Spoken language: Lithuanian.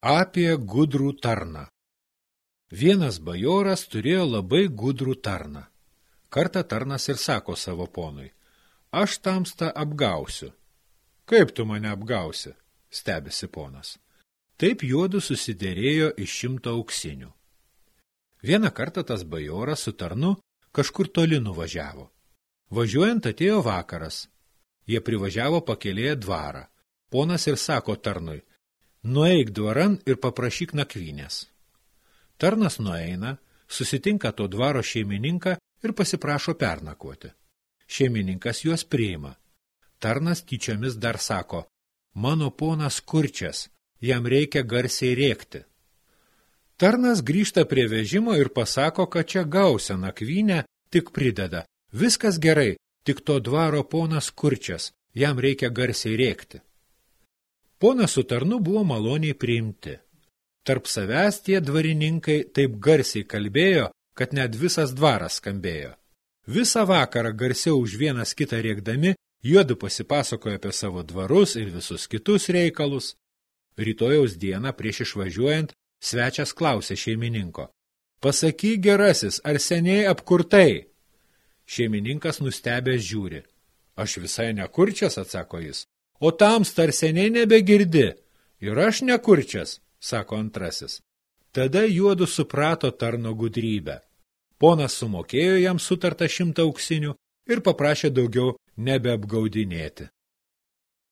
Apie gudrų tarną. Vienas bajoras turėjo labai gudrų tarną. Kartą tarnas ir sako savo ponui, aš tamstą apgausiu. Kaip tu mane apgausi? stebisi ponas. Taip juodu susidėrėjo iš šimto auksinių. Vieną kartą tas bajoras su tarnu kažkur toli nuvažiavo. Važiuojant atėjo vakaras. Jie privažiavo pakelėję dvarą. Ponas ir sako tarnui, nueik dvaran ir paprašyk nakvynės. Tarnas nueina, susitinka to dvaro šeimininką ir pasiprašo pernakvoti. Šeimininkas juos priima. Tarnas tyčiomis dar sako, mano ponas kurčias, jam reikia garsiai rėkti. Tarnas grįžta prie vežimo ir pasako, kad čia gausia nakvynę, tik prideda. Viskas gerai, tik to dvaro ponas kurčias, jam reikia garsiai rėkti. Ponas su tarnu buvo maloniai priimti. Tarp savęs tie dvarininkai taip garsiai kalbėjo, kad net visas dvaras skambėjo. Visą vakarą garsiau už vienas kitą rėkdami, juodu pasipasakojo apie savo dvarus ir visus kitus reikalus. Rytojaus dieną prieš išvažiuojant, svečias klausė šeimininko. Pasakyk gerasis, ar seniai apkurtai? Šeimininkas nustebęs žiūri. Aš visai nekurčias, atsako jis. O tamsta ar seniai nebegirdi? Ir aš nekurčias, sako antrasis. Tada juodu suprato tarno gudrybę. Ponas sumokėjo jam sutartą šimtą auksinių ir paprašė daugiau nebeapgaudinėti.